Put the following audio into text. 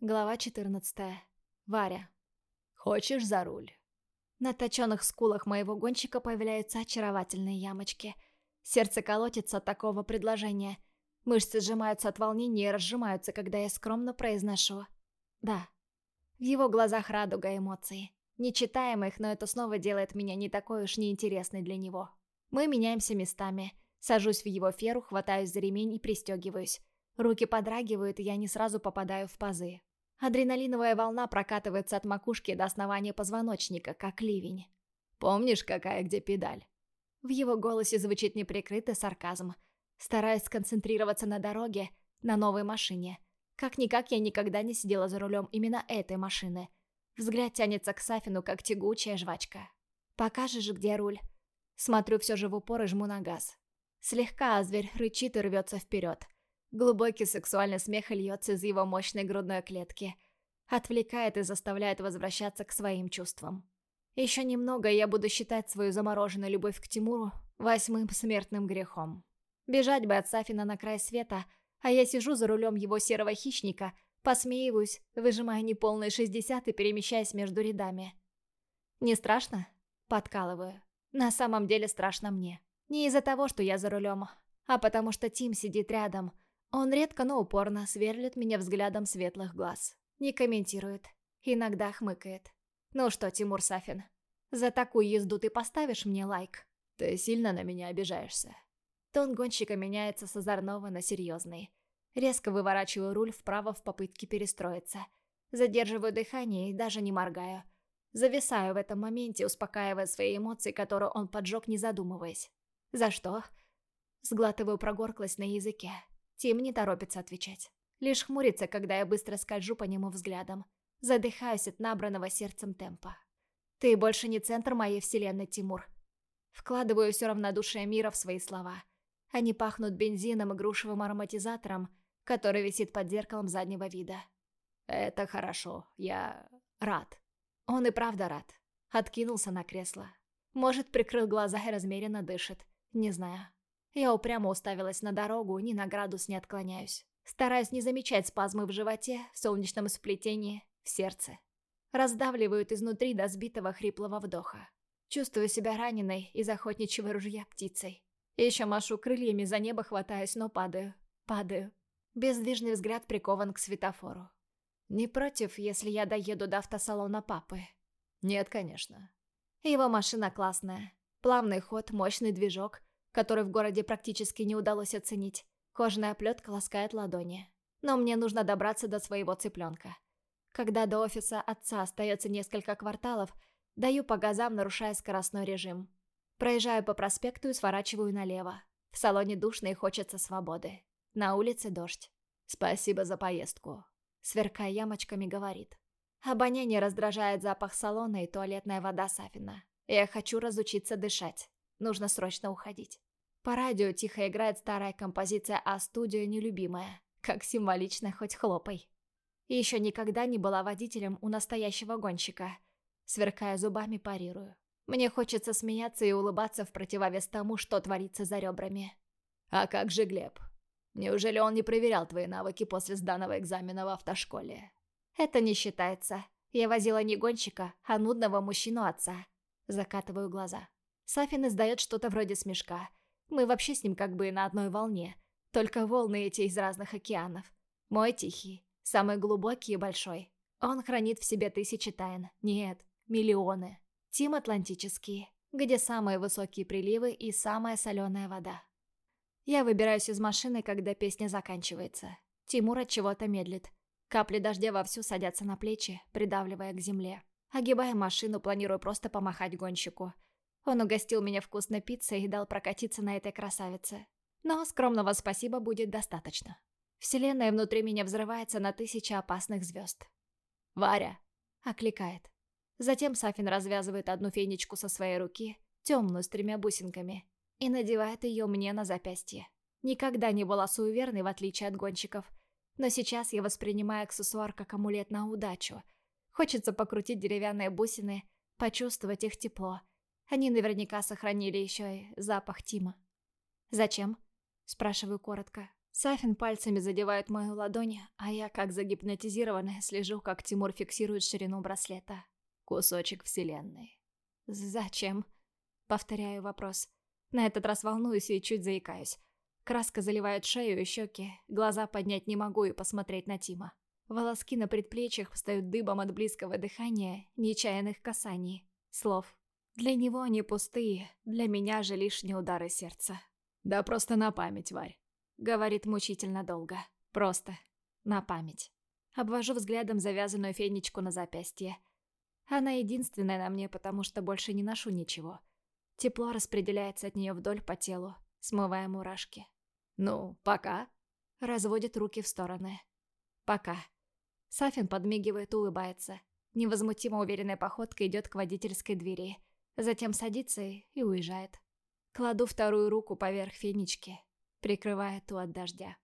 Глава 14. Варя. «Хочешь за руль?» На точенных скулах моего гонщика появляются очаровательные ямочки. Сердце колотится от такого предложения. Мышцы сжимаются от волнения и разжимаются, когда я скромно произношу «да». В его глазах радуга эмоций. Нечитаемых, но это снова делает меня не такой уж неинтересной для него. Мы меняемся местами. Сажусь в его феру, хватаюсь за ремень и пристегиваюсь. Руки подрагивают, и я не сразу попадаю в пазы. Адреналиновая волна прокатывается от макушки до основания позвоночника, как ливень. «Помнишь, какая где педаль?» В его голосе звучит неприкрытый сарказм. Стараюсь сконцентрироваться на дороге, на новой машине. Как-никак я никогда не сидела за рулем именно этой машины. Взгляд тянется к Сафину, как тягучая жвачка. «Покажешь, где руль?» Смотрю все же в упор и жму на газ. Слегка, а зверь рычит и рвется вперед. Глубокий сексуальный смех льется из его мощной грудной клетки. Отвлекает и заставляет возвращаться к своим чувствам. Еще немного, и я буду считать свою замороженную любовь к Тимуру восьмым смертным грехом. Бежать бы от Сафина на край света, а я сижу за рулем его серого хищника, посмеиваюсь, выжимая неполные шестьдесят и перемещаясь между рядами. «Не страшно?» Подкалываю. На самом деле страшно мне. Не из-за того, что я за рулем, а потому что Тим сидит рядом – он редко, но упорно сверлит меня взглядом светлых глаз. Не комментирует. Иногда хмыкает. «Ну что, Тимур Сафин, за такую езду ты поставишь мне лайк?» «Ты сильно на меня обижаешься?» Тон гонщика меняется с озорного на серьезный. Резко выворачиваю руль вправо в попытке перестроиться. Задерживаю дыхание и даже не моргаю. Зависаю в этом моменте, успокаивая свои эмоции, которые он поджег, не задумываясь. «За что?» Сглатываю прогорклость на языке. Тим не торопится отвечать. Лишь хмурится, когда я быстро скольжу по нему взглядом. Задыхаюсь от набранного сердцем темпа. «Ты больше не центр моей вселенной, Тимур». Вкладываю все равнодушие мира в свои слова. Они пахнут бензином и грушевым ароматизатором, который висит под зеркалом заднего вида. «Это хорошо. Я рад». Он и правда рад. Откинулся на кресло. Может, прикрыл глаза и размеренно дышит. Не знаю. Я упрямо уставилась на дорогу, ни на градус не отклоняюсь. Стараюсь не замечать спазмы в животе, в солнечном сплетении, в сердце. Раздавливают изнутри до сбитого хриплого вдоха. Чувствую себя раненой из охотничьего ружья птицей. Еще машу крыльями за небо хватаюсь, но падаю. Падаю. Бездвижный взгляд прикован к светофору. Не против, если я доеду до автосалона папы? Нет, конечно. Его машина классная. Плавный ход, мощный движок, который в городе практически не удалось оценить. Кожаная плетка ласкает ладони. Но мне нужно добраться до своего цыпленка. Когда до офиса отца остается несколько кварталов, даю по газам, нарушая скоростной режим. Проезжаю по проспекту и сворачиваю налево. В салоне душно и хочется свободы. На улице дождь. «Спасибо за поездку», — сверкая ямочками, говорит. Обоняние раздражает запах салона и туалетная вода Сафина. Я хочу разучиться дышать. Нужно срочно уходить. По радио тихо играет старая композиция А-студио «Нелюбимая». Как символично, хоть хлопай. И еще никогда не была водителем у настоящего гонщика. Сверкая зубами, парирую. Мне хочется смеяться и улыбаться в противовес тому, что творится за ребрами. «А как же Глеб? Неужели он не проверял твои навыки после сданного экзамена в автошколе?» «Это не считается. Я возила не гонщика, а нудного мужчину отца». Закатываю глаза. Сафин издает что-то вроде смешка. Мы вообще с ним как бы на одной волне. Только волны эти из разных океанов. Мой тихий, самый глубокий и большой. Он хранит в себе тысячи тайн. Нет, миллионы. Тим Атлантический, где самые высокие приливы и самая соленая вода. Я выбираюсь из машины, когда песня заканчивается. Тимур от чего-то медлит. Капли дождя вовсю садятся на плечи, придавливая к земле. Огибая машину, планирую просто помахать гонщику – он угостил меня вкусной пиццей и дал прокатиться на этой красавице. Но скромного спасибо будет достаточно. Вселенная внутри меня взрывается на тысячи опасных звезд. «Варя!» — окликает. Затем Сафин развязывает одну фенечку со своей руки, темную с тремя бусинками, и надевает ее мне на запястье. Никогда не была суеверной, в отличие от гонщиков, но сейчас я воспринимаю аксессуар как амулет на удачу. Хочется покрутить деревянные бусины, почувствовать их тепло, они наверняка сохранили еще и запах Тима. «Зачем?» – спрашиваю коротко. Сафин пальцами задевает мою ладонь, а я, как загипнотизированная, слежу, как Тимур фиксирует ширину браслета. Кусочек вселенной. «Зачем?» Повторяю вопрос. На этот раз волнуюсь и чуть заикаюсь. Краска заливает шею и щеки, глаза поднять не могу и посмотреть на Тима. Волоски на предплечьях встают дыбом от близкого дыхания, нечаянных касаний, слов. Для него они пустые, для меня же лишние удары сердца. «Да просто на память, Варь», — говорит мучительно долго. «Просто. На память». Обвожу взглядом завязанную фенечку на запястье. Она единственная на мне, потому что больше не ношу ничего. Тепло распределяется от нее вдоль по телу, смывая мурашки. «Ну, пока», — разводит руки в стороны. «Пока». Сафин подмигивает, улыбается. Невозмутимо уверенной походкой идет к водительской двери. Затем садится и уезжает. Кладу вторую руку поверх фенечки, прикрывая ту от дождя.